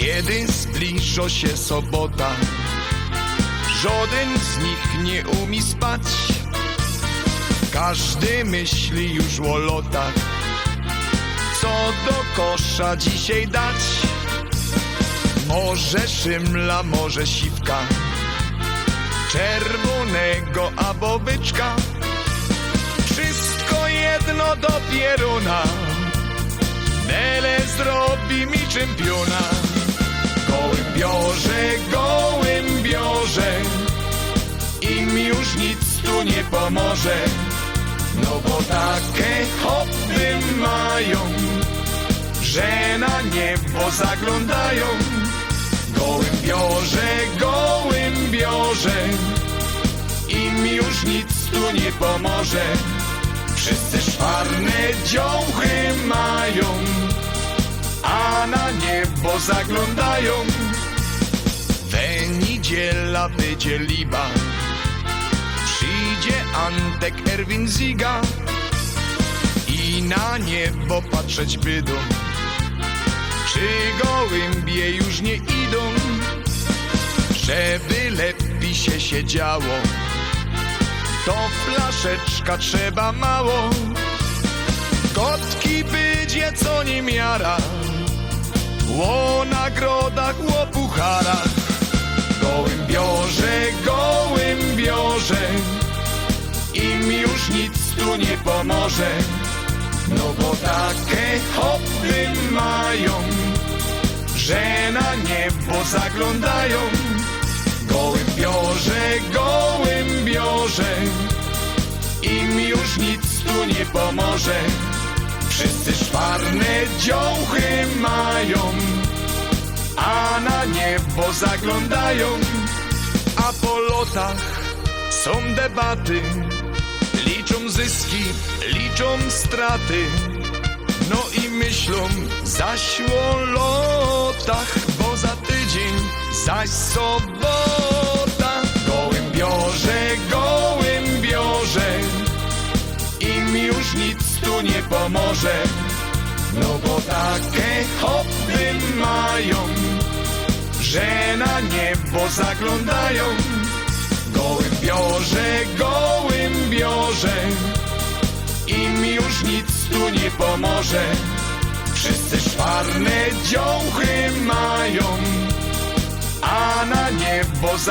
Kiedy zbliża się sobota, żaden z nich nie umie spać. Każdy myśli już o lotach, co do kosza dzisiaj dać. Może szymla, może siwka, czerwonego albo byczka. Wszystko jedno do pieruna, Nele zrobi mi czempiona. Gołębiorze, gołębiorze, im już nic tu nie pomoże. No bo takie hobby mają, że na niebo zaglądają. Gołębiorze, gołębiorze, im już nic tu nie pomoże. Wszyscy szwarne dziołchy mają, a na niebo zaglądają. Niedziela będzie liba, przyjdzie Antek Erwin Ziga i na niebo patrzeć bydą. Czy gołębie już nie idą, żeby lepiej się siedziało? To flaszeczka trzeba mało, kotki będzie co nie miara, o nagrodach, o nic tu nie pomoże. No bo takie hobby mają, że na niebo zaglądają. Gołębiorze, gołębiorze, im już nic tu nie pomoże. Wszyscy szwarne dziołchy mają, a na niebo zaglądają. A po lotach są debaty, zyski, liczą straty. No i myślą zaś o lotach, bo za tydzień zaś sobota. Gołębiorze, gołębiorze, im już nic tu nie pomoże. No bo takie hobby mają, że na niebo zaglądają. Gołębiorze, gołębiorze, nie pomoże. Wszyscy szwarne dziołchy mają, a na niebo zaglądają.